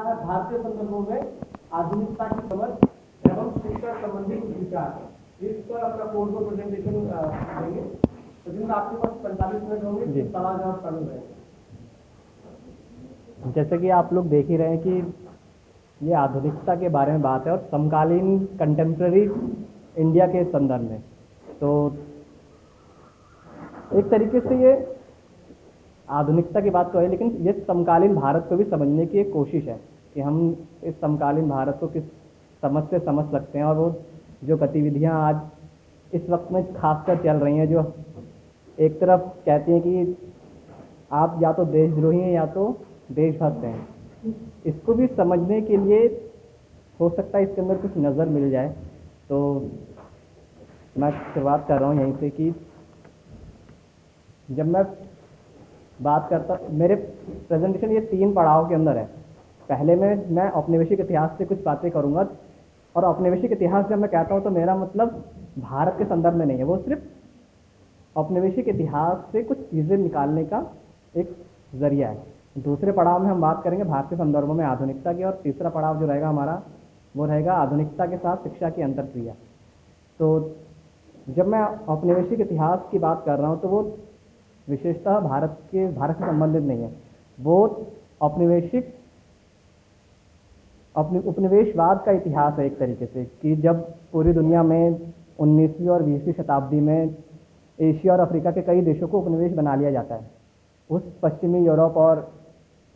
है भारतीय संदर्भों में आधुनिकता की समझ एवं शिक्षा संबंधी कुछ विचार। इस पर अपना कोर्स को प्रेजेंटेशन देंगे तो जिनमें आपके पास पैंतालीस मिनट होंगे सवाल जवाब चालू रहेगा जैसे कि आप लोग देख ही रहे हैं कि ये आधुनिकता के बारे में बात है और समकालीन कंटेम्प्रेरी इंडिया के संदर्भ में। तो एक तरीके से ये आधुनिकता की बात तो है लेकिन ये समकालीन भारत को भी समझने की एक कोशिश है कि हम इस समकालीन भारत को किस समझ से समझ सकते हैं और वो जो गतिविधियाँ आज इस वक्त में खासकर चल रही हैं, जो एक तरफ़ कहती हैं कि आप या तो देशद्रोही हैं या तो देशभक्त हैं। इसको भी समझने के लिए हो सकता है इसके अंदर कुछ नज़र मिल जाए। तो मैं शुरुआत कर रहा हूँ यहीं से कि जब मैं बात करता मेरे प्रेजेंटेशन ये तीन पड़ाव के अंदर है। पहले में मैं औपनिवेशिक इतिहास से कुछ बातें करूँगा और औपनिवेशिक इतिहास जब मैं कहता हूँ तो मेरा मतलब भारत के संदर्भ में नहीं है। वो सिर्फ़ औपनिवेशिक इतिहास से कुछ चीज़ें निकालने का एक ज़रिया है। दूसरे पड़ाव में हम बात करेंगे भारतीय संदर्भों में आधुनिकता की और तीसरा पड़ाव जो रहेगा हमारा, वो रहेगा आधुनिकता के साथ शिक्षा की अंतरक्रिया। तो जब मैं औपनिवेशिक इतिहास की बात कर रहा हूँ तो वो विशेषतः भारत के, भारत से संबंधित नहीं है। वो औपनिवेशिक उपनिवेशवाद का इतिहास है एक तरीके से कि जब पूरी दुनिया में 19वीं और 20वीं शताब्दी में एशिया और अफ्रीका के कई देशों को उपनिवेश बना लिया जाता है, उस पश्चिमी यूरोप और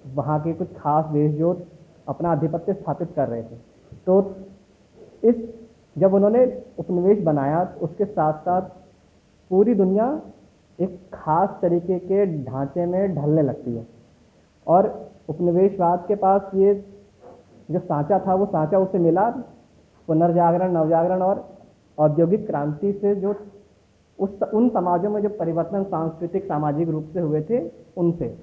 वहाँ के कुछ खास देश जो अपना आधिपत्य स्थापित कर रहे थे। तो इस, जब उन्होंने उपनिवेश बनाया, उसके साथ साथ पूरी दुनिया एक खास तरीके के ढांचे में ढलने लगती है। और उपनिवेशवाद के पास ये जो सांचा था, वो सांचा उसे मिला। पुनर्जागरण नवजागरण और औद्योगिक क्रांति से जो उस, उन समाजों में जो परिवर्तन सांस्कृतिक, सामाजिक रूप से हुए थे, उनसे।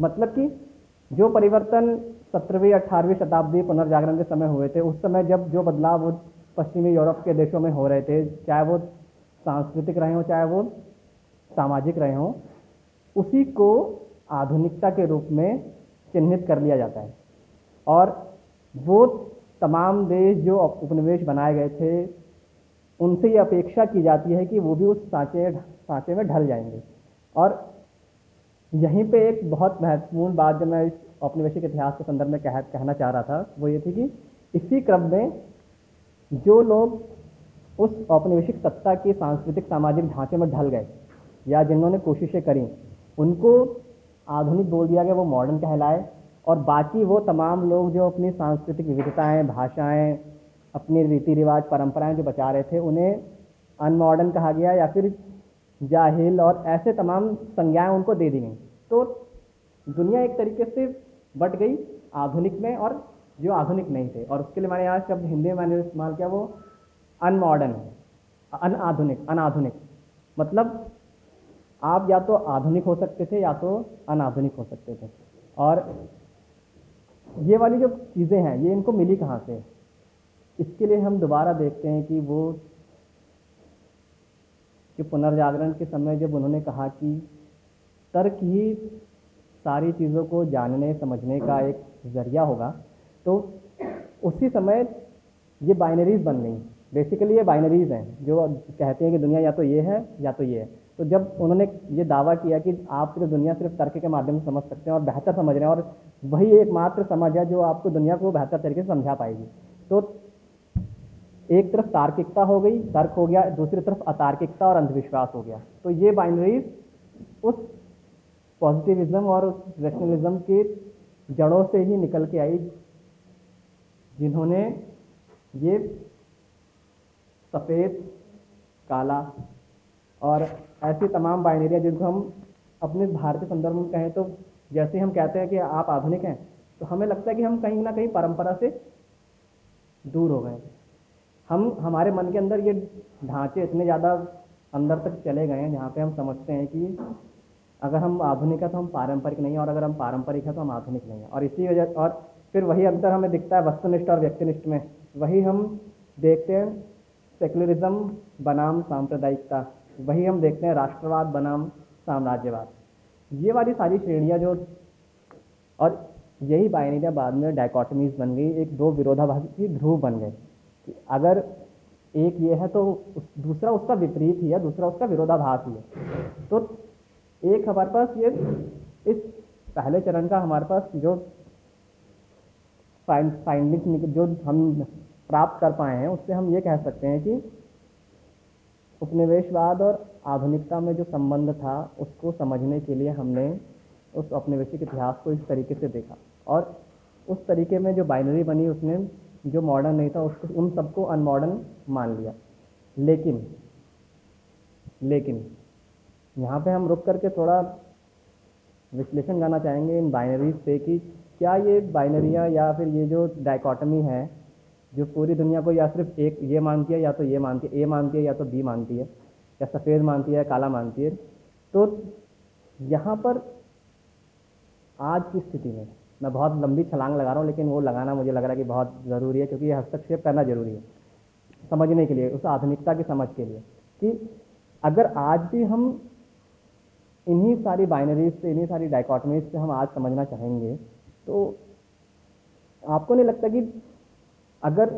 मतलब कि जो परिवर्तन सत्रहवीं, अठारहवीं शताब्दी पुनर्जागरण के समय हुए थे, उस समय जब जो बदलाव पश्चिमी यूरोप के देशों में हो रहे थे, चाहे वो सांस्कृतिक रहे हों, चाहे वो सामाजिक रहे हों उसी को आधुनिकता के रूप में चिन्हित कर लिया जाता है। और वो तमाम देश जो उपनिवेश बनाए गए थे उनसे ये अपेक्षा की जाती है कि वो भी उस सांचे सांचे में ढल जाएँगे। और यहीं पे एक बहुत महत्वपूर्ण बात जो मैं इस औपनिवेशिक इतिहास के संदर्भ में कह, कहना चाह रहा था वो ये थी कि इसी क्रम में जो लोग उस औपनिवेशिक सत्ता के सांस्कृतिक सामाजिक ढांचे में ढल गए या जिन्होंने कोशिशें करी, उनको आधुनिक बोल दिया गया, वो मॉडर्न कहलाए। और बाकी वो तमाम लोग जो अपनी सांस्कृतिक विविधताएँ, भाषाएँ, अपने रीति रिवाज परंपराएँ जो बचा रहे थे, उन्हें अनमॉडर्न कहा गया या फिर जाहिल और ऐसे तमाम संज्ञाएँ उनको दे दी गई। तो दुनिया एक तरीके से बट गई आधुनिक में और जो आधुनिक नहीं थे। और उसके लिए मैंने यहाँ शब्द हिंदी में मैंने इस्तेमाल किया, वो अनमॉडर्न अनआधुनिक, अनाधुनिक। मतलब आप या तो आधुनिक हो सकते थे या तो अनाधुनिक हो सकते थे। और ये वाली जो चीज़ें हैं, ये इनको मिली कहाँ से? इसके लिए हम दोबारा देखते हैं कि वो कि पुनर्जागरण के समय जब उन्होंने कहा कि तर्क ही सारी चीज़ों को जानने, समझने का एक ज़रिया होगा तो उसी समय ये बाइनरीज बन गई। बेसिकली ये बाइनरीज हैं, जो कहते हैं कि दुनिया या तो ये है या तो ये है। तो जब उन्होंने ये दावा किया कि आप सिर्फ़ दुनिया सिर्फ़ तर्क के माध्यम से समझ सकते हैं और बेहतर समझ रहे हैं और वही एकमात्र समझ है जो आपको दुनिया को बेहतर तरीके से समझा पाएगी। तो एक तरफ़ तार्किकता हो गई, तर्क हो गया, दूसरी तरफ़ अतार्किकता और अंधविश्वास हो गया। तो ये बाइनरीज उस पॉजिटिविज्म और उस रैशनलिज्म के जड़ों से ही निकल के आई, जिन्होंने ये सफ़ेद, काला और ऐसी तमाम बाइनरियाँ जिनको हम अपने भारतीय संदर्भ में कहें तो जैसे हम कहते हैं कि आप आधुनिक हैं तो हमें लगता है कि हम कहीं ना कहीं परंपरा से दूर हो गए हम, हमारे मन के अंदर ये ढांचे इतने ज़्यादा अंदर तक चले गए हैं, जहाँ पे हम समझते हैं कि अगर हम आधुनिक है तो हम पारंपरिक नहीं हैं और अगर हम पारंपरिक हैं तो हम आधुनिक नहीं हैं। और इसी वजह और फिर वही अंतर हमें दिखता है वस्तुनिष्ठ और व्यक्तिनिष्ठ में। वही हम देखते हैं सेकुलरिज्म बनाम सांप्रदायिकता। वही हम देखते हैं राष्ट्रवाद बनाम साम्राज्यवाद। ये वाली सारी श्रेणियाँ जो और यही बाइनरियाँ बाद में डायकॉटमीज बन गई एक दो विरोधाभासी ध्रुव बन गए। कि अगर एक ये है तो उस, दूसरा उसका विपरीत ही है दूसरा उसका विरोधाभास ही है। तो एक हमारे पास ये इस पहले चरण का हमारे पास जो फाइंडिंग जो हम प्राप्त कर पाए हैं उससे हम ये कह सकते हैं कि उपनिवेशवाद और आधुनिकता में जो संबंध था, उसको समझने के लिए हमने उस औपनिवेशिक इतिहास को इस तरीके से देखा। और उस तरीके में जो बाइनरी बनी, उसने जो मॉडर्न नहीं था, उसको उन सबको अनमॉडर्न मान लिया। लेकिन लेकिन, यहाँ पे हम रुक करके थोड़ा विश्लेषण करना चाहेंगे इन बाइनरीज पे कि क्या ये बाइनरियाँ या फिर ये जो डाइकॉटमी है जो पूरी दुनिया को या सिर्फ़ एक ये मानती है या तो ये मानती है, ए मानती है या तो बी मानती है, या सफ़ेद मानती है या काला मानती है तो यहाँ पर आज की स्थिति में, मैं बहुत लंबी छलांग लगा रहा हूँ, लेकिन वो लगाना मुझे लग रहा है कि बहुत ज़रूरी है, क्योंकि ये हस्तक्षेप करना ज़रूरी है, समझने के लिए, उस आधुनिकता की समझ के लिए, कि अगर आज भी हम इन्हीं सारी बाइनरीज से, इन्हीं सारी डाइकॉटमीज से हम आज समझना चाहेंगे तो आपको नहीं लगता कि अगर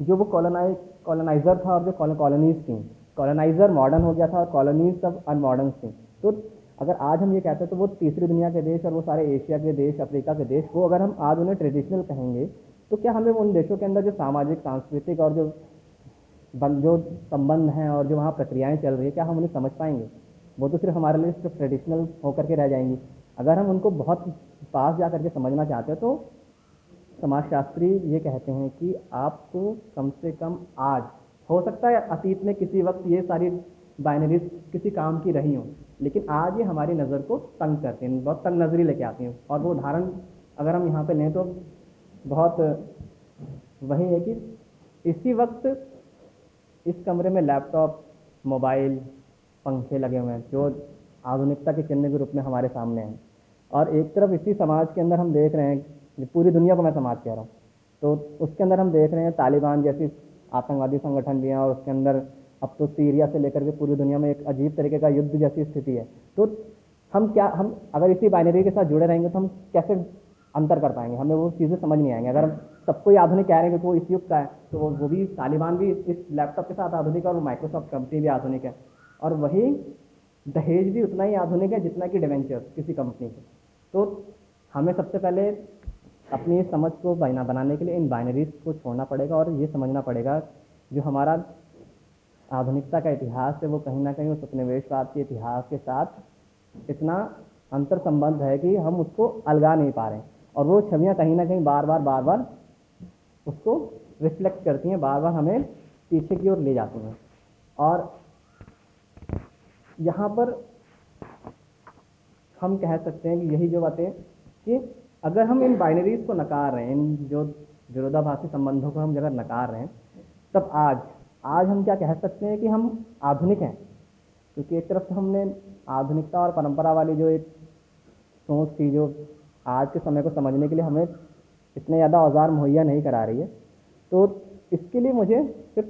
जो वो कॉलोनाइज कॉलोनाइजर था और जो कॉलोनीज थी कॉलोनाइजर मॉडर्न हो गया था और कॉलोनीज सब अनमॉडर्न थी तो अगर आज हम ये कहते हैं तो वो तीसरी दुनिया के देश और वो सारे एशिया के देश, अफ्रीका के देश, वो अगर हम आज उन्हें ट्रेडिशनल कहेंगे तो क्या हमें उन देशों के अंदर जो सामाजिक, सांस्कृतिक और जो बन, जो संबंध हैं और जो वहाँ प्रक्रियाएँ चल रही है, क्या हम उन्हें समझ पाएँगे? वो तो सिर्फ़ हमारे लिए सिर्फ़ ट्रेडिशनल होकर के रह जाएँगी। अगर हम उनको बहुत पास जा करके समझना चाहते हैं तो समाजशास्त्री ये कहते हैं कि आपको कम से कम आज, हो सकता है अतीत में किसी वक्त ये सारी बाइनरीज किसी काम की रही हों, लेकिन आज ये हमारी नज़र को तंग करती हैं, बहुत तंग नज़री लेके आती हैं। और वो उदाहरण अगर हम यहाँ पे लें तो बहुत वही है कि इसी वक्त इस कमरे में लैपटॉप मोबाइल पंखे लगे हुए हैं, जो आधुनिकता के चिन्ह के रूप में हमारे सामने हैं। और एक तरफ़ इसी समाज के अंदर हम देख रहे हैं पूरी दुनिया को मैं समाज कह रहा हूँ। तो उसके अंदर हम देख रहे हैं तालिबान जैसी आतंकवादी संगठन भी हैं और उसके अंदर अब तो सीरिया से लेकर के पूरी दुनिया में एक अजीब तरीके का युद्ध जैसी स्थिति है। तो हम क्या, हम अगर इसी बाइनरी के साथ जुड़े रहेंगे तो हम कैसे अंतर कर पाएँगे? हमें वो चीज़ें समझ नहीं आएँगे। अगर हम सबको ही आधुनिक कह रहे हैं कि वो इस युग का है तो वो वो भी तालिबान भी इस लैपटॉप के साथ आधुनिक है और माइक्रोसॉफ्ट कंपनी भी आधुनिक है। और वही दहेज भी उतना ही आधुनिक है जितना कि डिवेंचर किसी कंपनी के। तो हमें सबसे पहले अपनी इस समझ को बना, बनाने के लिए इन बाइनरीज को छोड़ना पड़ेगा और ये समझना पड़ेगा जो हमारा आधुनिकता का इतिहास है, वो कहीं ना कहीं उस उपनिवेशवाद के इतिहास के साथ इतना अंतर संबंध है कि हम उसको अलगा नहीं पा रहे हैं। और वो छवियाँ कहीं ना कहीं बार बार बार बार उसको रिफ्लेक्ट करती हैं बार बार हमें पीछे की ओर ले जाती हैं। और यहाँ पर हम कह सकते हैं कि यही जो बातें कि अगर हम इन बाइनरीज को नकार रहे हैं, इन जो विरोधाभासी संबंधों को हम अगर नकार रहे हैं, तब आज आज हम क्या कह सकते हैं कि हम आधुनिक हैं? क्योंकि एक तरफ़ हमने आधुनिकता और परंपरा वाली जो एक सोच थी, जो आज के समय को समझने के लिए हमें इतने ज़्यादा औज़ार मुहैया नहीं करा रही है तो इसके लिए मुझे सिर्फ़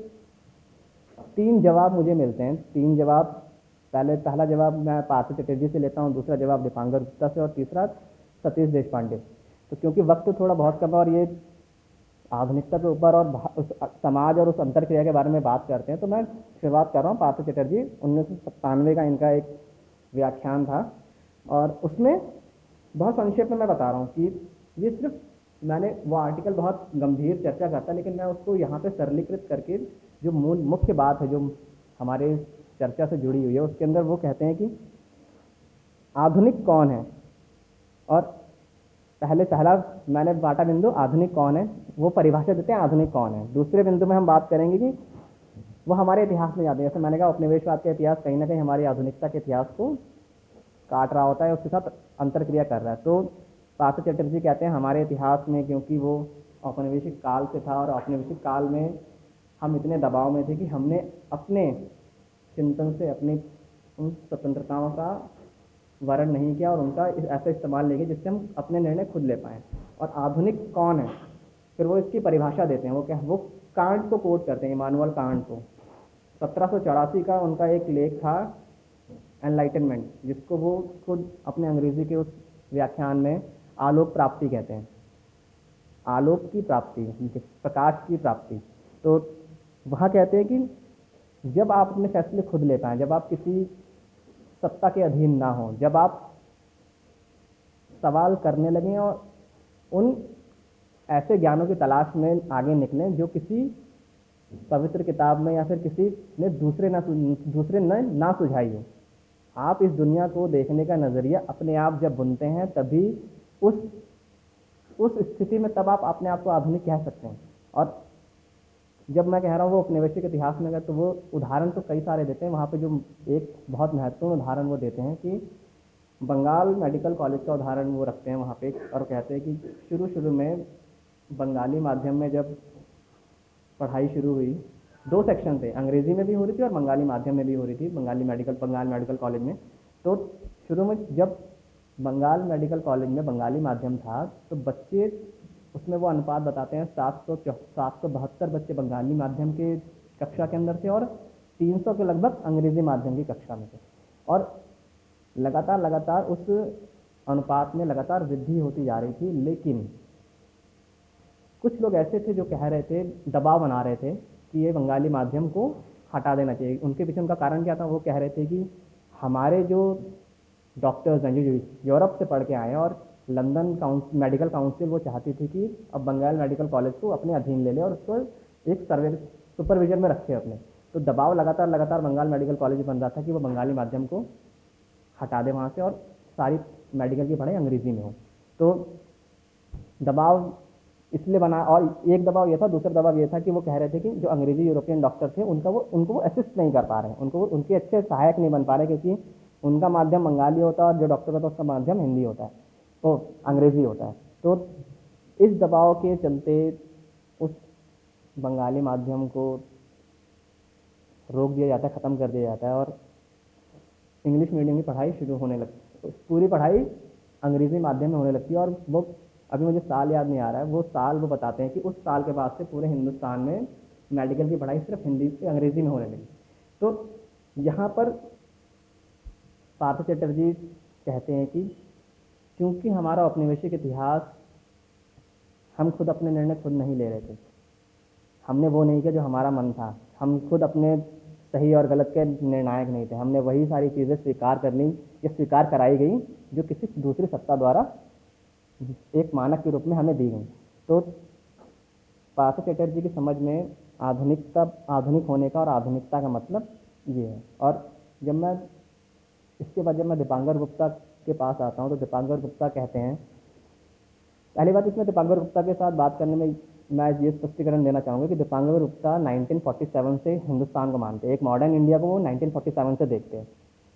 तीन जवाब मुझे मिलते हैं। तीन जवाब, पहले, पहला जवाब मैं पार्थ चटर्जी से लेता हूँ, दूसरा जवाब दीपांकर गुप्ता से, और तीसरा सतीश देश पांडे तो क्योंकि वक्त थोड़ा बहुत कम है और ये आधुनिकता के ऊपर और उस समाज और उस अंतर क्रिया के बारे में बात करते हैं तो मैं शुरुआत कर रहा हूँ पार्थ चटर्जी। उन्नीस सौ सत्तानवे का इनका एक व्याख्यान था और उसमें बहुत संक्षेप में मैं बता रहा हूँ कि ये सिर्फ़ मैंने वो आर्टिकल बहुत गंभीर चर्चा करता लेकिन मैं उसको यहाँ पे सरलीकृत करके जो मूल मुख्य बात है जो हमारे चर्चा से जुड़ी हुई है, उसके अंदर वो कहते हैं कि आधुनिक कौन है? और पहले पहला मैंने बाटा बिंदु आधुनिक कौन है, वो परिभाषा देते हैं आधुनिक कौन है। दूसरे बिंदु में हम बात करेंगे कि वो हमारे इतिहास में जाते हैं। जैसे मैंने कहा, उपनिवेशवाद का इतिहास कहीं ना कहीं हमारी आधुनिकता के इतिहास को काट रहा होता है, उसके साथ अंतर क्रिया कर रहा है। तो पार्थ चटर्जी कहते हैं, हमारे इतिहास में क्योंकि वो औपनिवेशिक काल से था और औपनिवेशिक काल में हम इतने दबाव में थे कि हमने अपने चिंतन से, अपनी उन स्वतंत्रताओं का वर्ण नहीं किया और उनका ऐसा इस्तेमाल नहीं किया जिससे हम अपने निर्णय खुद ले पाएँ। और आधुनिक कौन है? फिर वो इसकी परिभाषा देते हैं। वो क्या, वो कांट को कोट करते हैं, इमानुअल कांट को। सत्रह सौ चौरासी का उनका एक लेख था एनलाइटनमेंट जिसको वो खुद अपने अंग्रेज़ी के उस व्याख्यान में आलोक प्राप्ति कहते हैं। आलोक की प्राप्ति प्रकाश की प्राप्ति। तो वहाँ कहते हैं कि जब आप अपने फैसले खुद ले पाएँ, जब आप किसी सत्ता के अधीन ना हो। जब आप सवाल करने लगें और उन ऐसे ज्ञानों की तलाश में आगे निकलें जो किसी पवित्र किताब में या फिर किसी ने दूसरे ना दूसरे ने ना सुझाई हो। आप इस दुनिया को देखने का नज़रिया अपने आप जब बुनते हैं, तभी उस उस स्थिति में तब आप अपने आप को आधुनिक कह सकते हैं। और जब मैं कह रहा हूँ वो उपनिवेशिक इतिहास में अगर तो वो उदाहरण तो कई सारे देते हैं। वहाँ पे जो एक बहुत महत्वपूर्ण उदाहरण वो देते हैं कि बंगाल मेडिकल कॉलेज का उदाहरण वो रखते हैं वहाँ पे और कहते हैं कि शुरू शुरू में बंगाली माध्यम में जब पढ़ाई शुरू हुई, दो सेक्शन थे, अंग्रेज़ी में भी हो रही थी और बंगाली माध्यम में भी हो रही थी, Bengali medical, Bengal medical college में। तो शुरू में जब बंगाल मेडिकल कॉलेज में बंगाली माध्यम था तो बच्चे उसमें वो अनुपात बताते हैं सात सौ सात सौ बहत्तर बच्चे बंगाली माध्यम के कक्षा के अंदर थे और तीन सौ के लगभग अंग्रेज़ी माध्यम की कक्षा में थे। और लगातार लगातार उस अनुपात में लगातार वृद्धि होती जा रही थी, लेकिन कुछ लोग ऐसे थे जो कह रहे थे, दबाव बना रहे थे कि ये बंगाली माध्यम को हटा देना चाहिए। उनके पीछे उनका कारण क्या था? वो कह रहे थे कि हमारे जो डॉक्टर्स हैं, जो यूरोप से पढ़ के आए हैं और लंदन काउंसिल मेडिकल काउंसिल वो चाहती थी कि अब बंगाल मेडिकल कॉलेज को अपने अधीन ले ले और उसको एक सर्वे सुपरविजन में रखे अपने। तो दबाव लगातार लगातार बंगाल मेडिकल कॉलेज बन रहा था कि वो बंगाली माध्यम को हटा दे वहाँ से और सारी मेडिकल की पढ़ाई अंग्रेज़ी में हो। तो दबाव इसलिए बना और एक दबाव ये था, दूसरा दबाव ये था कि वो कह रहे थे कि जो अंग्रेज़ी यूरोपियन डॉक्टर थे, उनका वो, उनको वो असिस्ट नहीं कर पा रहे हैं। उनको उनके अच्छे सहायक नहीं बन पा रहे क्योंकि उनका माध्यम बंगाली होता है और जो डॉक्टर होता है, उसका माध्यम हिंदी होता है। तो अंग्रेज़ी होता है। तो इस दबाव के चलते उस बंगाली माध्यम को रोक दिया जाता है, ख़त्म कर दिया जाता है और इंग्लिश मीडियम की पढ़ाई शुरू होने लगती है पूरी पढ़ाई अंग्रेज़ी माध्यम में होने लगती है और वो, अभी मुझे साल याद नहीं आ रहा है, वो साल वो बताते हैं कि उस साल के बाद से पूरे हिंदुस्तान में मेडिकल की पढ़ाई सिर्फ़ हिंदी से अंग्रेज़ी में होने लगी। तो यहाँ पर पार्थ चटर्जी कहते हैं कि क्योंकि हमारा औपनिवेशिक इतिहास, हम खुद अपने निर्णय खुद नहीं ले रहे थे। हमने वो नहीं किया जो हमारा मन था। हम खुद अपने सही और गलत के निर्णायक नहीं थे। हमने वही सारी चीज़ें स्वीकार कर ली, या स्वीकार कराई गई, जो किसी दूसरी सत्ता द्वारा एक मानक के रूप में हमें दी गई। तो पार्थ चटर्जी की समझ में आधुनिकता, आधुनिक होने का और आधुनिकता का मतलब ये है। और जब मैं, इसके बाद जब मैं दीपांकर गुप्ता के पास आता हूँ तो दीपांकर गुप्ता कहते हैं। पहली बात इसमें दीपांकर गुप्ता के साथ बात करने में मैं ये स्पष्टीकरण देना चाहूँगा कि दीपांकर गुप्ता 1947 से हिंदुस्तान को मानते हैं। एक मॉडर्न इंडिया को वो 1947 से देखते हैं।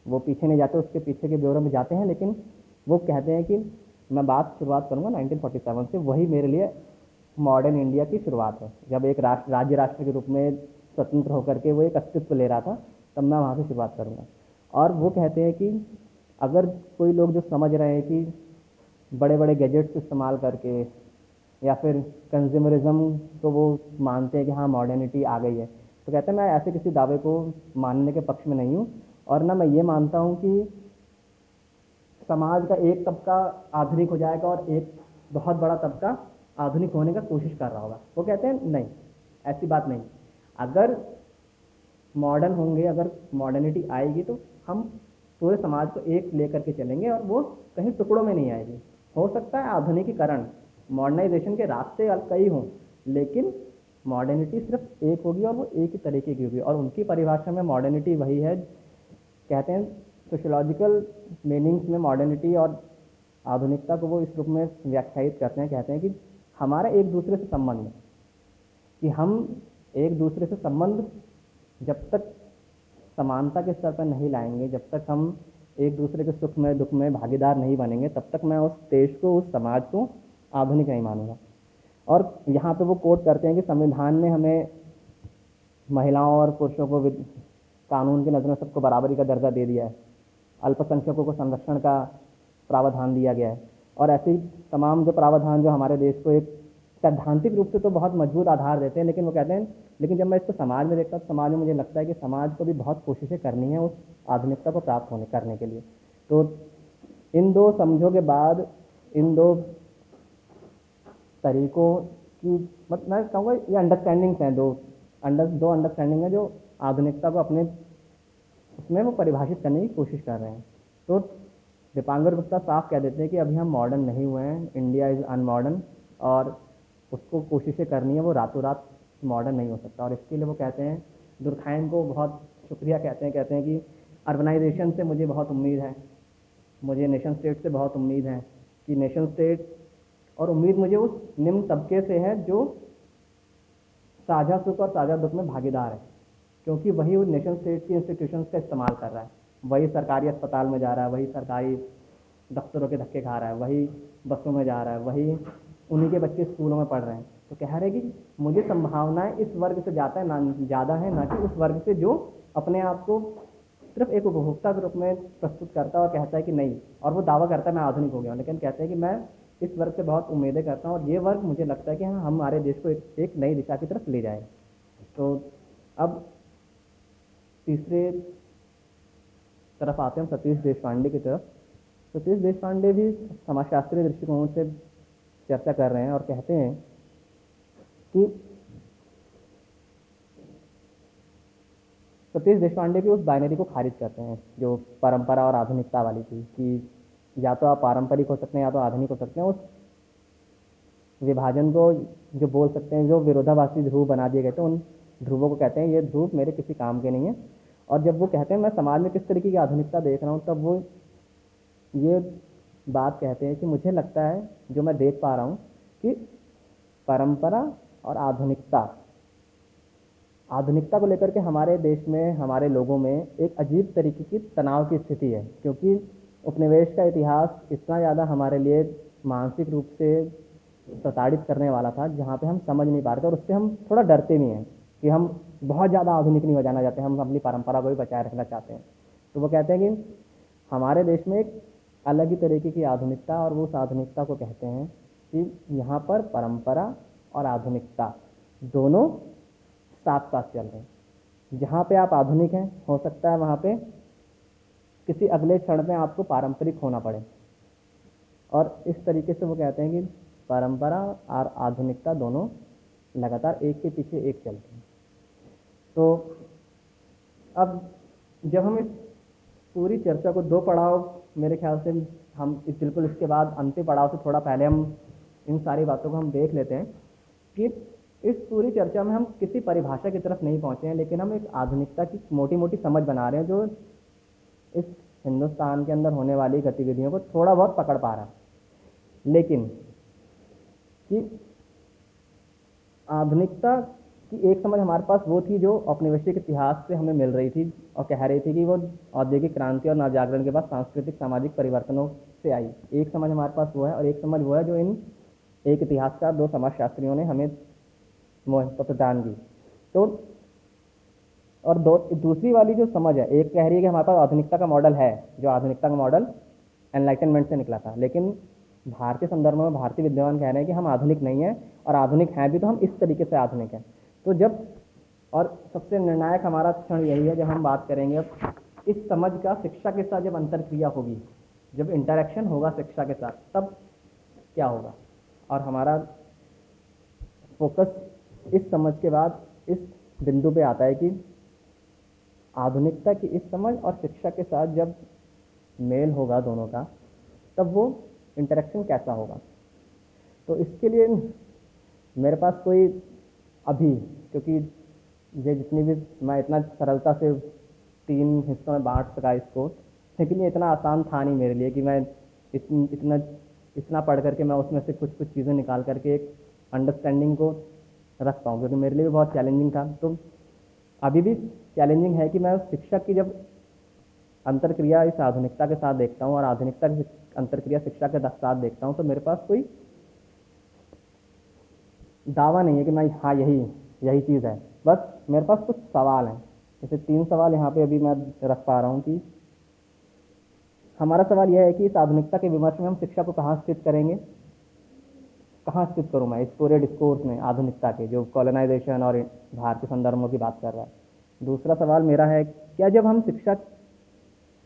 वो पीछे नहीं जाते, उसके पीछे के ब्यौरे में जाते हैं, लेकिन वो कहते हैं कि मैं बात शुरुआत करूँगा 1947 से। वही मेरे लिए मॉडर्न इंडिया की शुरुआत है। जब एक राष्ट्र राज्य राष्ट्र के रूप में स्वतंत्र होकर के वो एक अस्तित्व ले रहा था, तब मैं वहाँ से शुरुआत करूँगा। और वो कहते हैं कि अगर कोई लोग जो समझ रहे हैं कि बड़े बड़े गैजेट्स इस्तेमाल करके या फिर कंज्यूमरिज्म को वो मानते हैं कि हाँ मॉडर्निटी आ गई है तो कहते हैं, मैं ऐसे किसी दावे को मानने के पक्ष में नहीं हूँ और ना मैं ये मानता हूँ कि समाज का एक तबका आधुनिक हो जाएगा और एक बहुत बड़ा तबका आधुनिक होने का कोशिश कर रहा होगा। वो कहते हैं, नहीं, ऐसी बात नहीं। अगर मॉडर्न होंगे, अगर मॉडर्निटी आएगी तो हम पूरे समाज को एक लेकर के चलेंगे और वो कहीं टुकड़ों में नहीं आएगी। हो सकता है आधुनिकीकरण मॉडर्नाइजेशन के रास्ते कई हों, लेकिन मॉडर्निटी सिर्फ़ एक होगी और वो एक ही तरीके की होगी। और उनकी परिभाषा में मॉडर्निटी वही है, कहते हैं सोशोलॉजिकल मीनिंग्स में मॉडर्निटी और आधुनिकता को वो इस रूप में व्याख्यायित करते हैं, कहते हैं कि हमारा एक दूसरे से संबंध कि हम एक दूसरे से संबंध जब तक समानता के स्तर पर नहीं लाएँगे। जब तक हम एक दूसरे के सुख में दुख में भागीदार नहीं बनेंगे, तब तक मैं उस देश को, उस समाज को आधुनिक नहीं मानूँगा। और यहाँ पे वो कोट करते हैं कि संविधान ने हमें महिलाओं और पुरुषों को कानून की नज़र में सबको बराबरी का दर्जा दे दिया है। अल्पसंख्यकों को संरक्षण का प्रावधान दिया गया है। और ऐसे ही तमाम जो प्रावधान जो हमारे देश को एक सैद्धांतिक रूप से तो बहुत मज़बूत आधार देते हैं, लेकिन वो कहते हैं, लेकिन जब मैं इसको समाज में देखता हूँ समाज में मुझे लगता है कि समाज को भी बहुत कोशिशें करनी है उस आधुनिकता को प्राप्त होने, करने के लिए। तो इन दो समझों के बाद, इन दो तरीकों की मतलब मैं कहूँगा ये अंडरस्टैंडिंग्स हैं दो अंडर दो अंडरस्टैंडिंग है जो आधुनिकता को अपने, उसमें वो परिभाषित करने की कोशिश कर रहे हैं। तो दीपांगर गुप्ता साफ़ कह देते हैं कि अभी हम मॉडर्न नहीं हुए हैं इंडिया इज़ अनमॉडर्न और उसको कोशिशें करनी है, वो रातों रात मॉडर्न नहीं हो सकता। और इसके लिए वो कहते हैं दुर्खाइन को बहुत शुक्रिया कहते हैं कहते हैं कि अर्बनाइजेशन से मुझे बहुत उम्मीद है। मुझे नेशन स्टेट से बहुत उम्मीद है कि नेशन स्टेट और उम्मीद मुझे उस निम्न तबके से है जो साझा सुख और साझा दुख में भागीदार है। क्योंकि वही वो नेशन स्टेट की इंस्टीट्यूशन का इस्तेमाल कर रहा है। वही सरकारी अस्पताल में जा रहा है, वही सरकारी दफ्तरों के धक्के खा रहा है, वही बसों में जा रहा है, वही उन्हीं के बच्चे स्कूलों में पढ़ रहे हैं। तो कह रहे हैं कि मुझे संभावनाएँ इस वर्ग से जाता है ना ज़्यादा है ना कि उस वर्ग से जो अपने आप को सिर्फ़ एक उपभोक्ता के रूप में प्रस्तुत करता है और कहता है कि नहीं और वो दावा करता है मैं आधुनिक हो गया हूँ। लेकिन कहते हैं कि मैं इस वर्ग से बहुत उम्मीदें करता हूँ और ये वर्ग मुझे लगता है कि हाँ हमारे देश को एक, नई दिशा की तरफ़ ले जाए। तो अब तीसरे तरफ़ आते हैं सतीश देशपांडे की तरफ़। सतीश देशपांडे भी समाजशास्त्रीय दृष्टिकोण से चर्चा कर रहे हैं और कहते हैं कि सतीश देशपांडे भी उस बाइनरी को खारिज करते हैं, जो परंपरा और आधुनिकता वाली थी, कि या तो आप पारंपरिक हो सकते हैं या तो आधुनिक हो सकते हैं, उस विभाजन को जो बोल सकते हैं, जो विरोधाभासी ध्रुव बना दिए गए थे, उन ध्रुवों को कहते हैं, ये ध्रुव मेरे किसी काम के नहीं है। और जब वो कहते हैं, मैं समाज में किस तरीके की आधुनिकता देख रहा हूँ? तब वो ये बात कहते हैं कि मुझे लगता है, जो मैं देख पा रहा हूँ, कि परंपरा और आधुनिकता आधुनिकता को लेकर के हमारे देश में, हमारे लोगों में एक अजीब तरीके की तनाव की स्थिति है, क्योंकि उपनिवेश का इतिहास इतना ज़्यादा हमारे लिए मानसिक रूप से प्रताड़ित करने वाला था, जहाँ पे हम समझ नहीं पा रहे थे, और उससे हम थोड़ा डरते भी हैं कि हम बहुत ज़्यादा आधुनिक नहीं हो जाना चाहते, हम अपनी परंपरा को भी बचाए रखना चाहते हैं। तो वो कहते हैं कि हमारे देश में एक अलग ही तरीके की आधुनिकता और वो उस आधुनिकता को कहते हैं कि यहाँ पर परंपरा और आधुनिकता दोनों साथ साथ चल रहे हैं। जहाँ पे आप आधुनिक हैं, हो सकता है वहाँ पे किसी अगले क्षण में आपको पारंपरिक होना पड़े। और इस तरीके से वो कहते हैं कि परंपरा और आधुनिकता दोनों लगातार एक के पीछे एक चलते हैं। तो अब जब हम इस पूरी चर्चा को दो पड़ाव मेरे ख्याल से हम बिल्कुल इसके बाद अंतिम पड़ाव से थोड़ा पहले हम इन सारी बातों को हम देख लेते हैं कि इस पूरी चर्चा में हम किसी परिभाषा की तरफ़ नहीं पहुँचे हैं, लेकिन हम एक आधुनिकता की मोटी मोटी समझ बना रहे हैं जो इस हिंदुस्तान के अंदर होने वाली गतिविधियों को थोड़ा बहुत पकड़ पा रहा है। लेकिन कि आधुनिकता की एक समझ हमारे पास वो थी जो औपनिवेशिक इतिहास से हमें मिल रही थी और कह रही थी कि वो औद्योगिक क्रांति और नवजागरण के बाद सांस्कृतिक, सामाजिक परिवर्तनों से आई। एक समझ हमारे पास वो है और एक समझ वो है जो इन एक इतिहासकार दो समाजशास्त्रियों ने हमें प्रदान की तो और दो, दूसरी वाली जो समझ है, एक कह रही है कि हमारे पास आधुनिकता का मॉडल है, जो आधुनिकता का मॉडल एनलाइटनमेंट से निकला था। लेकिन भारतीय संदर्भ में, भारतीय विद्वान कह रहे हैं कि हम आधुनिक नहीं हैं और आधुनिक हैं भी तो हम इस तरीके से आधुनिक हैं। तो जब, और सबसे निर्णायक हमारा क्षण यही है जब हम बात करेंगे अब इस समझ का शिक्षा के साथ जब अंतरक्रिया होगी, जब इंटरेक्शन होगा शिक्षा के साथ, तब क्या होगा? और हमारा फोकस इस समझ के बाद इस बिंदु पे आता है कि आधुनिकता की इस समझ और शिक्षा के साथ जब मेल होगा दोनों का, तब वो इंटरेक्शन कैसा होगा? तो इसके लिए मेरे पास कोई अभी, क्योंकि ये जितनी भी, मैं इतना सरलता से तीन हिस्सों में बांट सका इसको, लेकिन ये इतना आसान था नहीं मेरे लिए कि मैं इतना इतना पढ़ करके मैं उसमें से कुछ कुछ चीज़ें निकाल करके एक अंडरस्टैंडिंग को रख पाऊँ, क्योंकि मेरे लिए भी बहुत चैलेंजिंग था। तो अभी भी चैलेंजिंग है कि मैं उस शिक्षक की जब अंतरक्रिया, इस आधुनिकता के साथ देखता हूँ और आधुनिकता की अंतरक्रिया शिक्षा के साथ देखता हूँ तो मेरे पास कोई दावा नहीं है कि मैं हाँ यही यही चीज़ है। बस मेरे पास कुछ सवाल हैं। जैसे तीन सवाल यहाँ पे अभी मैं रख पा रहा हूँ कि हमारा सवाल यह है कि इस आधुनिकता के विमर्श में हम शिक्षा को कहाँ स्थित करेंगे? कहाँ स्थित करूँ मैं? इस पूरे डिस्कोर्स में, आधुनिकता के, जो कॉलोनाइजेशन और भारतीय संदर्भों की बात कर रहा है। दूसरा सवाल मेरा है, क्या जब हम शिक्षा,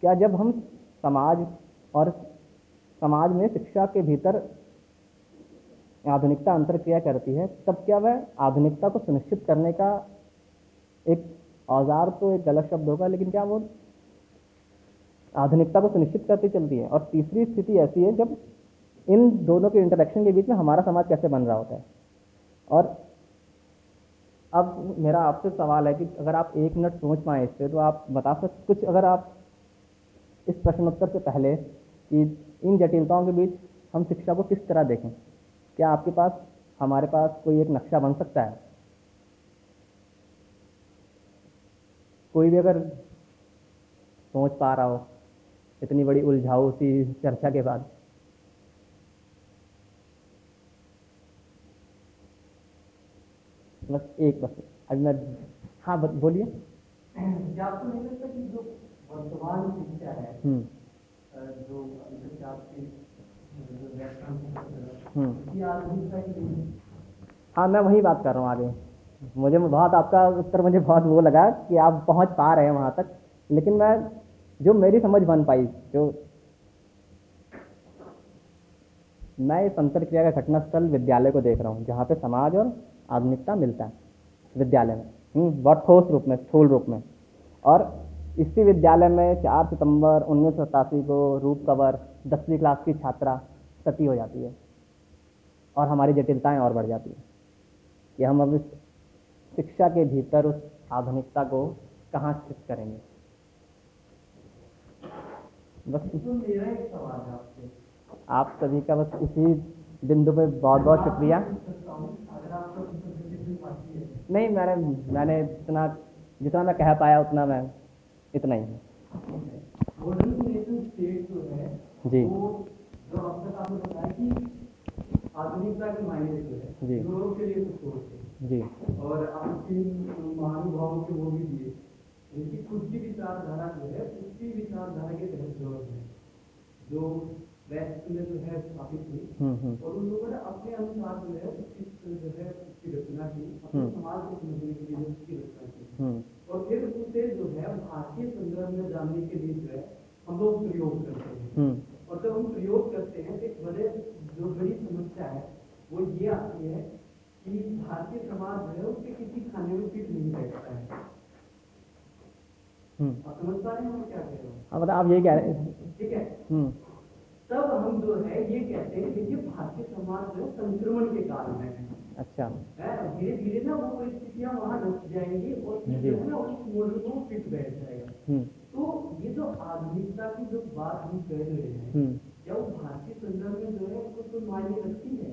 क्या जब हम समाज और समाज में शिक्षा के भीतर आधुनिकता अंतर अंतरक्रिया करती है, तब क्या वह आधुनिकता को सुनिश्चित करने का एक औज़ार तो एक गलत शब्द होगा, लेकिन क्या वो आधुनिकता को सुनिश्चित करती चलती है? और तीसरी स्थिति ऐसी है, जब इन दोनों के इंटरेक्शन के बीच में हमारा समाज कैसे बन रहा होता है? और अब मेरा आपसे सवाल है कि अगर आप एक मिनट सोच पाए इस पर तो आप बता सकते कुछ अगर आप इस प्रश्नोत्तर से पहले कि इन जटिलताओं के बीच हम शिक्षा को किस तरह देखें? क्या आपके पास हमारे पास कोई एक नक्शा बन सकता है? कोई भी अगर सोच पा रहा हो इतनी बड़ी उलझाऊ सी चर्चा के बाद। बस एक बस अभी मैं हाँ बोलिए। क्या आपको नहीं लगता कि जो वर्तमान शिक्षा है हम्म। जो आपकी है हाँ मैं वही बात कर रहा हूँ आगे। मुझे बहुत आपका उत्तर मुझे बहुत वो लगा कि आप पहुँच पा रहे हैं वहाँ तक। लेकिन मैं जो मेरी समझ बन पाई जो मैं इस अंतर क्रिया का घटनास्थल विद्यालय को देख रहा हूँ जहाँ पे समाज और आधुनिकता मिलता है विद्यालय में। हम्म, बहुत ठोस रूप में स्थूल रूप में। और इसी विद्यालय में चार सितंबर उन्नीस सौ सतासी को रूप कवर दसवीं क्लास की छात्रा सती हो जाती है और हमारी जटिलताएँ और बढ़ जाती है। कि हम अब इस शिक्षा के भीतर उस आधुनिकता को कहाँ स्थित करेंगे? बस तो आप सभी का बस इसी बिंदु पे बहुत बहुत शुक्रिया। नहीं मैंने मैंने जितना जितना मैं कह पाया उतना मैं इतना ही जो जी। जो अब तक आपने बताया कि आधुनिकता के मायने जो है। जी। के लिए कुछ और थे जी। और आपके महानुभावों के वो भी दिए खुद की विचारधारा जो है उसकी विचारधारा के तहत जो है जो वेस्ट में जो है स्थापित हुई। हम्म हम्म। और उन लोगों ने अपने अनुसार जो है उसकी जो है उसकी रचना की अपने हम्म। समाज को समझने के लिए उसकी रचना की। और फिर उसे जो है भारतीय संदर्भ में जानने के लिए जो है हम लोग प्रयोग करते हैं। और जब हम प्रयोग करते हैं तो एक बड़े जो बड़ी समस्या है वो ये आती है कि भारतीय समाज है उसके किसी खाने में फिट नहीं बैठता है। हम्म। आप समझ पा रहे हैं क्या कह रहे हैं? हाँ आप यही कह रहे हैं। ठीक है? हम्म। तब हम जो है ये कहते हैं देखिए भारतीय समाज जो संक्रमण के में है। अच्छा। धीरे धीरे ना वो परिस्थितियाँ वहाँ रच जाएँगी और फिर जो। है ना उस मॉडल को फिट बैठ जाएगा। हम्म। तो ये जो आधुनिकता की जो बात हम कह रहे हैं हम्म। क्या वो भारतीय संदर्भ में जो है उसको कोई मायने रखती है।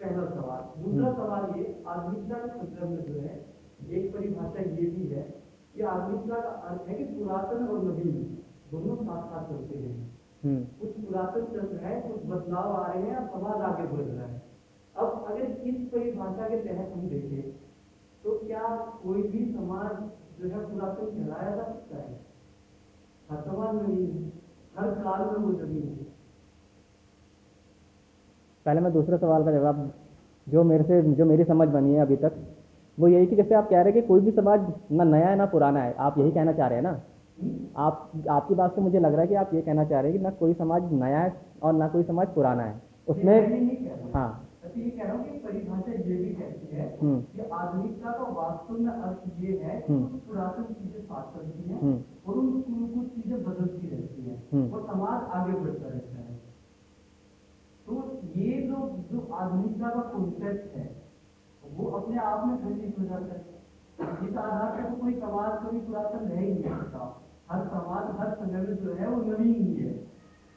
पहला सवाल। दूसरा हम्म। सवाल ये आधुनिकता के संदर्भ में जो है एक परिभाषा ये भी है कि आधुनिकता का अर्थ है कि पुरातन और नवीन दोनों साथ साथ चलते हैं। हम्म। कुछ पुरातन चल रहा है कुछ बदलाव आ रहे हैं और समाज आगे बढ़ रहा है। अब अगर इस परिभाषा के तहत हम देखें तो क्या कोई भी समाज जो है पुरातन कहलाया जा सकता है? हर समाज नवीन है हर काल में वो नवीन है। पहले मैं दूसरे सवाल का जवाब जो मेरे से जो मेरी समझ बनी है अभी तक वो यही कि जैसे आप कह रहे हैं कि कोई भी समाज ना नया है ना पुराना है। आप यही कहना चाह रहे हैं ना? आप आपकी बात से मुझे लग रहा है कि आप ये कहना चाह रहे हैं कि ना कोई समाज नया है और ना कोई समाज पुराना है। उसमें मैं नहीं हूँ। अच्छा ये कह रहा हूँ कि परिभाषा ये भी कहती है हम्म कि आधुनिकता का वास्तव में अर्थ ये है कि हम्म। पुरातन चीज़ें साथ चलती हैं हम्म। और उन कुछ चीज़ें बदलती रहती हैं। और समाज आगे बढ़ता रहता है तो ये जो जो आधुनिकता का कॉन्सेप्ट है वो अपने आप में खंडित हो जाता है इस आधार पर तो कोई समाज कभी पुरातन रह ही नहीं सकता हर समाज हर समय में जो है वो नवीन ही है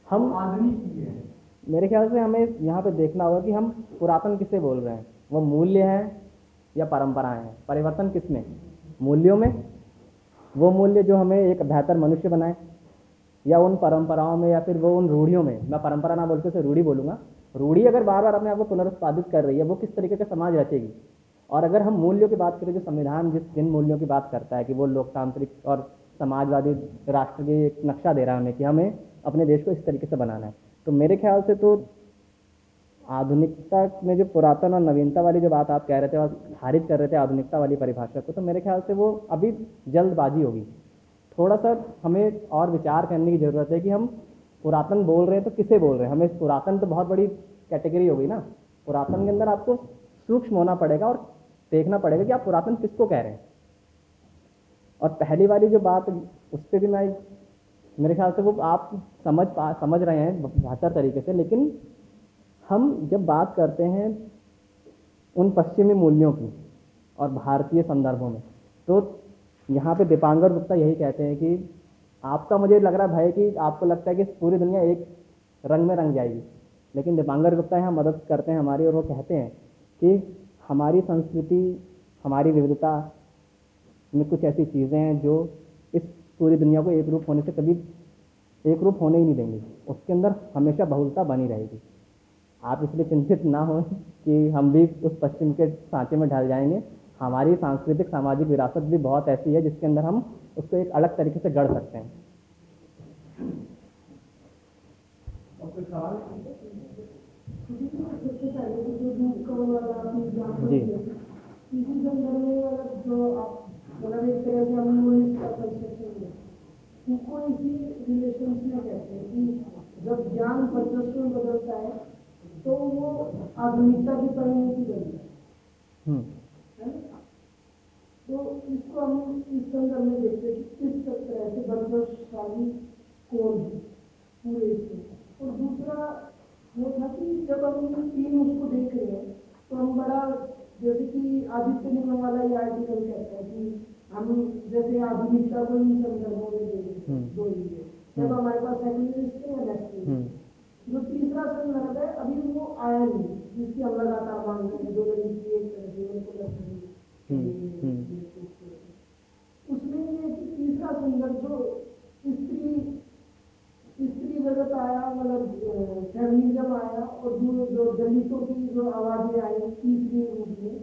हम आधुनिक ही है मेरे ख्याल से हमें यहाँ पे देखना होगा कि हम पुरातन किसे बोल रहे हैं। वो मूल्य हैं या परंपराएँ हैं? परिवर्तन किसमें मूल्यों में? वो मूल्य जो हमें एक बेहतर मनुष्य बनाए, या उन परंपराओं में, या फिर वो उन रूढ़ियों में? मैं परंपरा ना बोल के उसे रूढ़ी बोलूँगा। रूढ़ी अगर बार बार अपने आप को पुनरुत्पादित कर रही है, वो किस तरीके का समाज रचेगी? और अगर हम मूल्यों की बात करें, जो संविधान जिस जिन मूल्यों की बात करता है कि वो लोकतांत्रिक और समाजवादी राष्ट्र की एक नक्शा दे रहा है हमें कि हमें अपने देश को इस तरीके से बनाना है तो मेरे ख्याल से तो आधुनिकता में जो पुरातन और नवीनता वाली जो बात आप कह रहे थे और खारिज कर रहे थे आधुनिकता वाली परिभाषा को तो मेरे ख्याल से वो अभी जल्दबाजी होगी। थोड़ा सा हमें और विचार करने की ज़रूरत है कि हम पुरातन बोल रहे हैं तो किसे बोल रहे हैं? हमें पुरातन तो बहुत बड़ी कैटेगरी हो गई ना। पुरातन के अंदर आपको सूक्ष्म होना पड़ेगा और देखना पड़ेगा कि आप पुरातन किसको कह रहे हैं। और पहली वाली जो बात, उस पर भी मैं मेरे ख्याल से वो आप समझ पा, समझ रहे हैं बेहतर तरीके से, लेकिन हम जब बात करते हैं उन पश्चिमी मूल्यों की और भारतीय संदर्भों में तो यहाँ पे दीपांकर गुप्ता यही कहते हैं कि आपका मुझे लग रहा है भाई कि आपको लगता है कि पूरी दुनिया एक रंग में रंग जाएगी, लेकिन दीपांकर गुप्ता यहाँ मदद करते हैं हमारी और वो कहते हैं कि हमारी संस्कृति, हमारी विविधता में कुछ ऐसी चीज़ें हैं जो पूरी दुनिया को एक रूप होने से कभी एक रूप होने ही नहीं देंगे। उसके अंदर हमेशा बहुलता बनी रहेगी। आप इसलिए चिंतित ना हो कि हम भी उस पश्चिम के सांचे में ढल जाएँगे। हमारी सांस्कृतिक, सामाजिक विरासत भी बहुत ऐसी है जिसके अंदर हम उसको एक अलग तरीके से गढ़ सकते हैं। जो। जी। इसका इसी रिलेशन में कहते हैं कि जब ज्ञान वर्चस्व में बदलता है तो वो आधुनिकता की परिणति बनता है। हम्म, है तो इसको हम इस संदर्भ में देखते हैं कि किस तरह से वर्चस्वशाली कौन है पूरे इसमें और दूसरा वो था कि जब हम तीन उसको देख रहे हैं तो हम बड़ा जैसे कि आदित्य निगम वाला ये आर्टिकल कहता है कि हम जैसे आधुनिकता को इन संदर्भों में देख रहे। दो लिए जब हम्म। हमारे पास सेक्युलरिस्ट है या हम्म, जो तीसरा संदर्भ है अभी वो आया नहीं जिसकी हम लगातार मांग रहे हैं जो लोग की एक तरह से उनको लग्जरी। उसमें ये तीसरा संदर्भ जो स्त्री स्त्री जगत आया मतलब फेमिनिज्म आया और जो जो दलितों की जो आवाज़ें आई तीसरी रूप में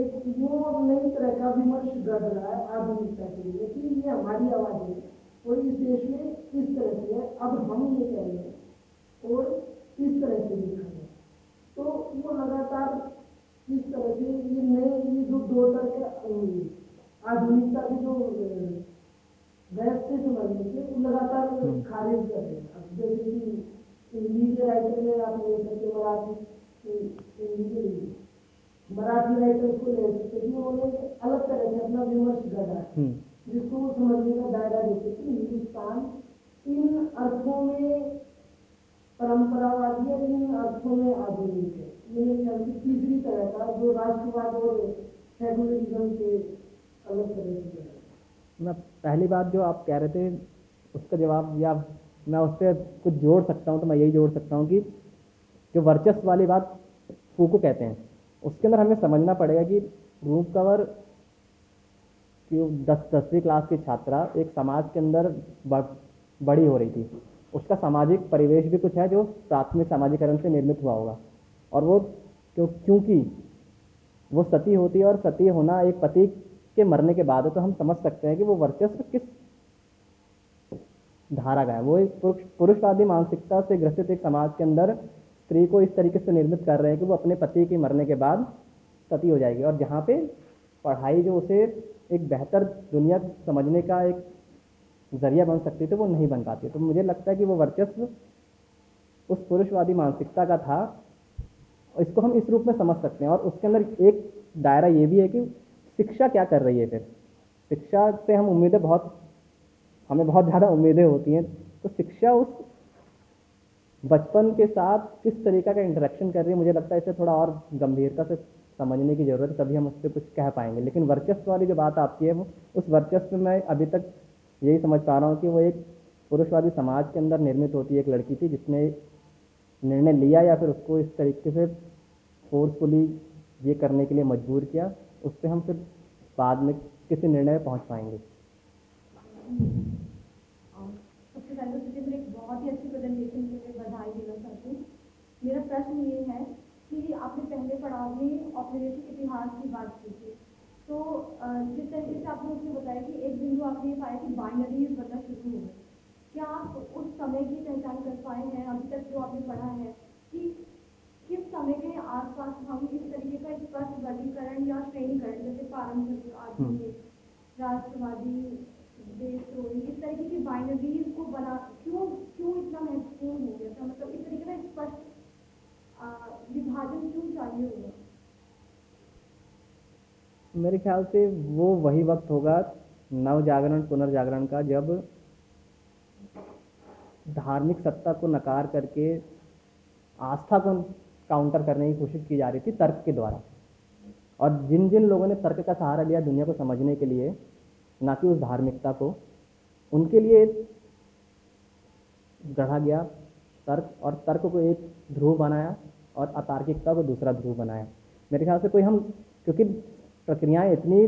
एक वो नई तरह का विमर्श गढ़ रहा है आधुनिकता के लिए। कि ये हमारी आवाज़ें हैं। और इस देश में इस तरह से है अब हम ये कह रहे हैं। और इस तरह से लिखा है। तो वो लगातार इस तरह से ये नए ये जो दो तरह के आधुनिकता के जो बहस से समझने से वो लगातार हम्म। खारिज कर रहे हैं। अब जैसे कि हिंदी के राइटर में आप ले सकते मराठी हिंदी के मराठी राइटर्स को ले सकते कि उन्होंने अलग तरह से अपना विमर्श गढ़ा है। हम्म, जिसको वो समझने का दायरा देते कि हिंदुस्तान इन अर्थों में परंपरावादी है इन अर्थों में आधुनिक है। ये मेरे ख्याल से तीसरी तरह का जो राष्ट्रवाद और सेकुलरिज्म के अलग तरह से मैं पहली बात जो आप कह रहे थे उसका जवाब या मैं उस पर कुछ जोड़ सकता हूँ तो मैं यही जोड़ सकता हूँ कि जो वर्चस्व वाली बात फूको कहते हैं। उसके अंदर हमें समझना पड़ेगा कि रूप कवर कि दस, दसवीं क्लास की छात्रा एक समाज के अंदर बड़ी हो रही थी। उसका सामाजिक परिवेश भी कुछ है जो प्राथमिक सामाजिकरण से निर्मित हुआ होगा। और वो क्यों, क्योंकि वो सती होती है और सती होना एक पति के मरने के बाद है तो हम समझ सकते हैं कि वो वर्चस्व किस धारा का है। वो एक पुरुष पुरुषवादी मानसिकता से ग्रसित एक समाज के अंदर स्त्री को इस तरीके से निर्मित कर रहे हैं कि वो अपने पति के मरने के बाद सती हो जाएगी। और जहाँ पे पढ़ाई जो उसे एक बेहतर दुनिया समझने का एक ज़रिया बन सकती थी, वो नहीं बन पाती। तो मुझे लगता है कि वो वर्चस्व उस पुरुषवादी मानसिकता का था। और इसको हम इस रूप में समझ सकते हैं। और उसके अंदर एक दायरा ये भी है कि शिक्षा क्या कर रही है फिर? शिक्षा से हम उम्मीदें बहुत, हमें बहुत ज़्यादा उम्मीदें होती हैं। तो शिक्षा उस बचपन के साथ किस तरीका का इंटरेक्शन कर रही है, मुझे लगता है इसे थोड़ा और गंभीरता से समझने की ज़रूरत है, तभी हम उस पर कुछ कह पाएँगे। लेकिन वर्चस्व वाली जो बात आपकी है, वो उस वर्चस्व में अभी तक यही समझ पा रहा हूँ कि वो एक पुरुषवादी समाज के अंदर निर्मित होती है एक लड़की थी, जिसने निर्णय लिया या फिर उसको इस तरीके से फोर्सफुली ये करने के लिए मजबूर किया, उससे हम फिर बाद में किसी निर्णय पहुँच पाएँगे। सबसे पहले तो मुझे एक बहुत ही अच्छी प्रेजेंटेशन के लिए बधाई देना चाहती हूँ। मेरा प्रश्न ये है कि आपने पहले पड़ाव में औपनिवेशिक इतिहास की बात की थी। तो जिस तरीके से आपने उसमें बताया कि एक बिंदु आपने ये पाया कि बाइनरीज बनना शुरू हो क्या आप उस समय की पहचान कर पाए हैं अभी तक जो आपने पढ़ा है कि किस समय के आसपास हम इस तरीके का स्पष्ट वर्गीकरण या श्रेणीकरण जैसे पारंपरिक आधुनिक राष्ट्रवादी देशद्रोही इस तरीके की बाइनरीज इसको बना, क्यों क्यों इतना महत्वपूर्ण हो गया था? मतलब इस तरीके का स्पष्ट विभाजन क्यों चाहिए होगा? मेरे ख्याल से वो वही वक्त होगा, नवजागरण, पुनर्जागरण का, जब धार्मिक सत्ता को नकार करके आस्था को काउंटर करने की कोशिश की जा रही थी तर्क के द्वारा। और जिन जिन लोगों ने तर्क का सहारा लिया दुनिया को समझने के लिए, ना कि उस धार्मिकता को, उनके लिए गढ़ा गया, तर्क, और तर्क को एक ध्रुव बनाया, और अतार्किकता को दूसरा ध्रुव बनाया। मेरे ख्याल से कोई हम, क्योंकि प्रक्रियाएँ इतनी,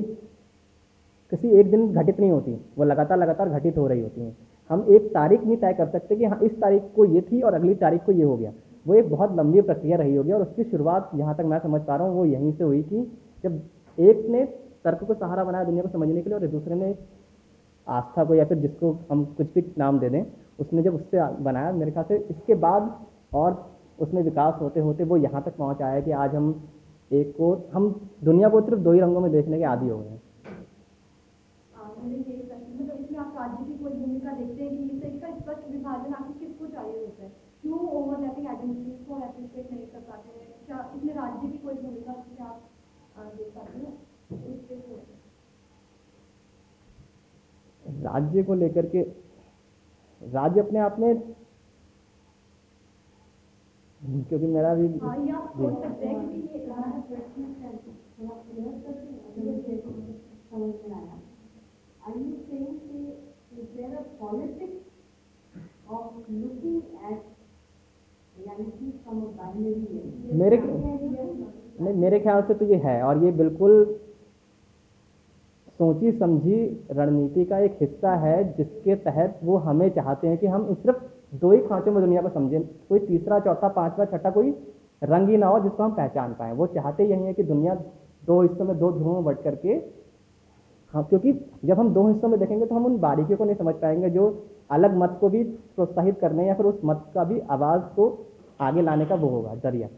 किसी एक दिन घटित नहीं होती, वो लगातार लगातार घटित हो रही होती हैं। हम एक तारीख नहीं तय कर सकते कि हाँ इस तारीख को ये थी और अगली तारीख को ये हो गया। वो एक बहुत लंबी प्रक्रिया रही होगी, और उसकी शुरुआत जहाँ तक मैं समझ पा रहा हूँ, वो यहीं से हुई कि जब एक ने तर्क को सहारा बनाया दुनिया को समझने के लिए, और दूसरे ने आस्था को या फिर जिसको हम कुछ भी नाम दे दें उसने जब उससे बनाया मेरे ख्याल से इसके बाद और उसमें विकास होते होते वो यहाँ तक पहुँच आया कि आज हम एक को हम दुनिया को सिर्फ़ दो ही रंगों में देखने के आदि हो गए हैं। है हैं? है? हैं? हैं राज्य को लेकर के राज्य अपने आप में क्योंकि मेरा भी हाँ binary lens? मेरे नहीं मेरे ख्याल से तो ये है और ये बिल्कुल सोची समझी रणनीति का एक हिस्सा है, जिसके तहत वो हमें चाहते हैं कि हम सिर्फ़ दो ही खांचों में दुनिया को समझें। कोई तीसरा, चौथा, पांचवा, छठा कोई रंग ही ना हो जिसको हम पहचान पाएँ। वो चाहते यही है कि दुनिया दो हिस्सों में दो ध्रुवों में बट करके हाँ क्योंकि जब हम दो हिस्सों में देखेंगे तो हम उन बारीकियों को नहीं समझ पाएँगे जो अलग मत को भी प्रोत्साहित करने या फिर उस मत का भी आवाज़ को आगे लाने का वो होगा, ज़रिया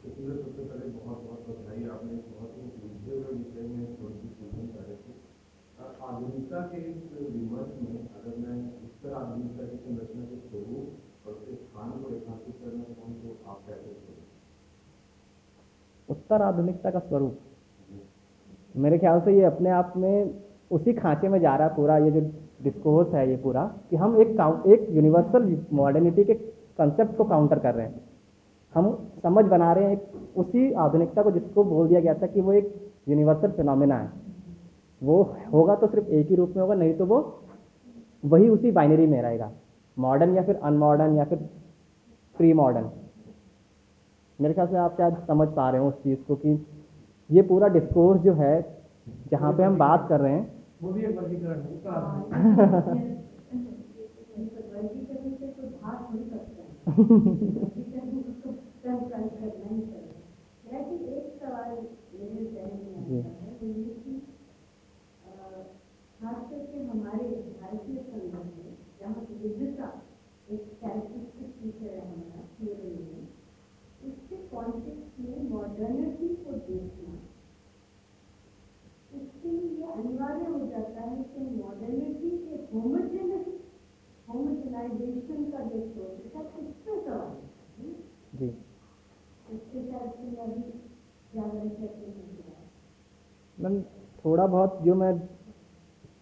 इसलिए सबसे पहले बहुत बहुत बधाई आपने इस बहुत ही उलझे हुए विषय में थोड़ी सी सूचन करे थे आधुनिकता के इस विमर्श में अगर मैं इस उत्तर आधुनिकता की संरचना के स्वरूप और उसके स्थान को रेखांकित करना चाहूँ तो आप कैसे करें उत्तर आधुनिकता का स्वरूप। मेरे ख्याल से ये अपने आप में उसी खांचे में जा रहा है पूरा ये जो डिस्कोर्स है ये पूरा कि हम एक एक यूनिवर्सल मॉडर्निटी के कंसेप्ट को काउंटर कर रहे हैं। हम समझ बना रहे हैं एक उसी आधुनिकता को जिसको बोल दिया गया था कि वो एक यूनिवर्सल फिनोमिना है। वो होगा तो सिर्फ़ एक ही रूप में होगा नहीं तो वो वही उसी बाइनरी में रहेगा मॉडर्न या फिर अनमॉडर्न या फिर प्री मॉडर्न मेरे ख्याल से आप शायद समझ पा रहे हो उस चीज़ को कि ये पूरा डिस्कोर्स जो है जहाँ पे हम बात कर रहे हैं वो भी एक वर्गीकरण है उत्तर आधुनिक वर्गीकरण से तो भाग थोड़ी सकता है वर्गीकरण उसको कंफ्रंट करना ही पड़ेगा वैसे एक सवाल मेरे जहन में आता है वो ये कि अ, खास करके हमारे भारतीय संदर्भ में जहाँ विविधता एक कैरेक्टरिस्टिक फीचर है हमारा प्लूरलिज्म उसके कॉन्टेक्स्ट में मॉडर्निटी को देखना उसके लिए ये अनिवार्य हो जाता है कि मॉडर्निटी के होमोजेनिटी होमोजेनाइजेशन का जो प्रोसेस है उस पर सवाल है ना? जी उसके शायद से मैं अभी ज़्यादा रिसर्च नहीं किया है मैम थोड़ा बहुत जो मैं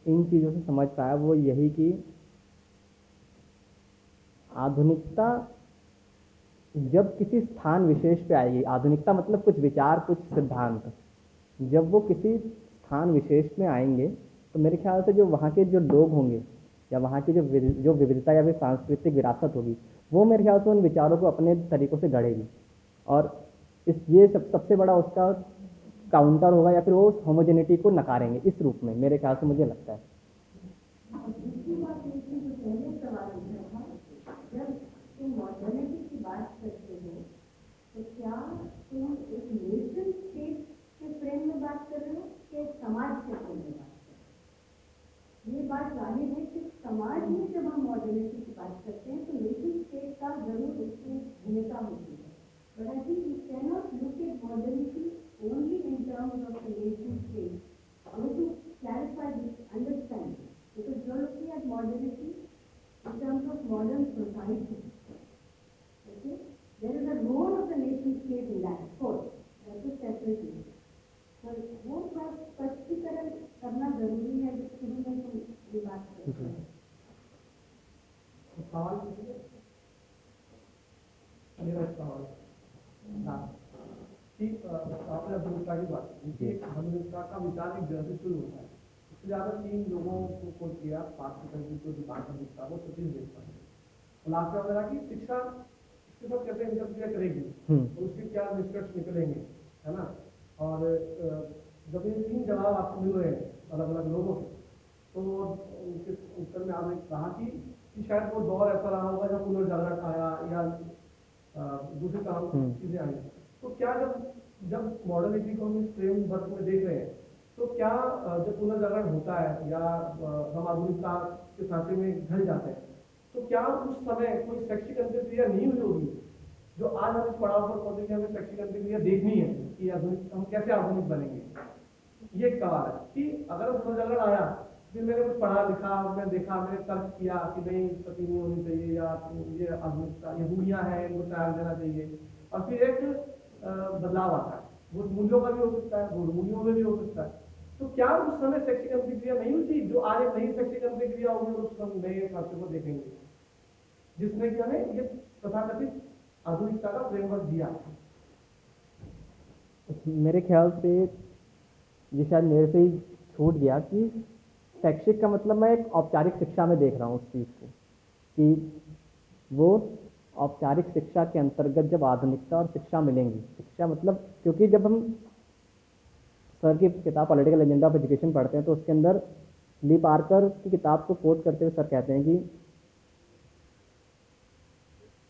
इन चीज़ों से समझ पाया वो यही कि आधुनिकता जब किसी स्थान विशेष पे आएगी, आधुनिकता मतलब कुछ विचार, कुछ सिद्धांत। जब वो किसी स्थान विशेष में आएँगे तो मेरे ख्याल से जो वहाँ के जो लोग होंगे, या वहाँ की जो जो विविधता या फिर सांस्कृतिक विरासत होगी, वो मेरे ख्याल से उन विचारों को अपने तरीकों से गढ़ेगी। और इस, ये सब, सबसे बड़ा उसका काउंटर होगा या फिर वो होमोजेनिटी को नकारेंगे, इस रूप में, मेरे ख्याल से मुझे लगता है। ये बात हो समाज में जब हम मॉडर्निटी की बात करते हैं तो नेशन स्टेट का ज़रूर भूमिका होती है but I think you cannot look at modernity only in terms of the nation state. I want to clarify this understanding because you are looking at modernity in terms of modern society. Okay? There is a role of the nation state in that, of course. That is separately. पर वो बात स्पष्टीकरण करना ज़रूरी है जिसके लिए मैं तुम ये बात कर रहे हैं सवाल मेरा सवाल ना कि आपने आधुनिकता की बात की कि आधुनिकता का विचार एक से शुरू होता है। उससे ज़्यादा तीन लोगों को कोट किया परसेंट की जो दिमाग का दिखता वो सतीश देशपांडे और लास्ट में कि शिक्षा इसके साथ कैसे इंटरफेयर करेगी। और उसके क्या निष्कर्ष निकलेंगे है ना? और जब ये तीन जवाब आपको मिल रहे हैं अलग अलग लोगों से तो उनके उत्तर में आपने कहा कि, कि शायद वो दौर ऐसा रहा होगा जब पुनर्जागरण आया या दूसरी तरह हम्म। चीज़ें आई। तो क्या जब जब मॉडर्निटी को हम इस फ्रेमवर्क में देख रहे हैं तो क्या जब पुनर्जागरण होता है या हम आधुनिकता के सांचे में ढल जाते हैं तो क्या उस समय कोई शैक्षिक अंत्यक्रिया नहीं हुई होगी जो आज हम इस पड़ाव पर पहुँचे कि हमें शैक्षिक अंत्यक्रिया देखनी है कि आधुनिक, हम कैसे आधुनिक बनेंगे? ये सवाल है कि अगर पुनर्जागरण आया, फिर मैंने कुछ पढ़ा, लिखा, मैं देखा, मैंने तर्क किया कि नहीं सती नहीं होनी चाहिए या ये आधुनिकता, ये हुड़ियाँ हैं, इनको त्याग देना चाहिए, और फिर एक बदलाव आता है। वो मूल्यों का भी हो सकता है, वो मूल्यों में भी हो सकता है। तो क्या उस समय शैक्षिक अंत्यक्रिया नहीं हुई जो आज एक नई शैक्षिक अंत्यक्रिया होगी और उस हम नए सांचे को देखेंगे। जिसने कि हमें ये तथाकथित आधुनिकता का फ्रेमवर्क दिया। मेरे ख्याल से ये शायद मेरे से ही छूट गया कि शैक्षिक का मतलब मैं एक औपचारिक शिक्षा में देख रहा हूँ उस चीज़ को, कि वो औपचारिक शिक्षा के अंतर्गत जब आधुनिकता और शिक्षा मिलेंगी, शिक्षा मतलब क्योंकि जब हम सर की किताब पॉलिटिकल एजेंडा ऑफ़ एजुकेशन पढ़ते हैं तो उसके अंदर ली पार्कर की किताब को कोट करते हुए सर कहते हैं कि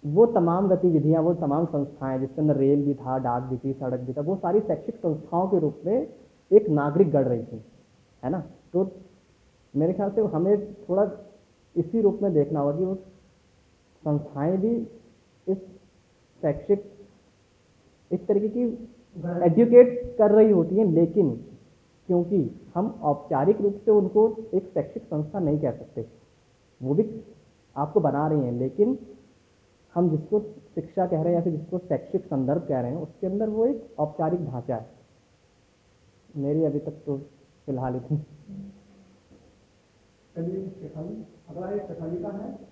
वो तमाम गतिविधियाँ, वो तमाम संस्थाएँ जिसके अंदर रेल भी था, डाक भी थी, सड़क भी था, वो सारी शैक्षिक संस्थाओं के रूप में एक नागरिक गढ़ रही थी, है ना? तो मेरे ख्याल से हमें थोड़ा इसी रूप में देखना होगा कि वो संस्थाएँ भी इस शैक्षिक एक तरीके की एजुकेट कर रही होती हैं लेकिन क्योंकि हम औपचारिक रूप से उनको एक शैक्षिक संस्था नहीं कह सकते वो भी आपको बना रही हैं लेकिन हम जिसको शिक्षा कह रहे हैं या फिर जिसको शैक्षिक संदर्भ कह रहे हैं उसके अंदर वो एक औपचारिक ढांचा है। मेरी अभी तक तो फ़िलहाल इतनी। अगला एक है।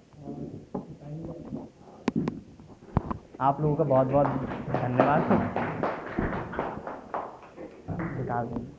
आप लोगों का बहुत बहुत धन्यवाद।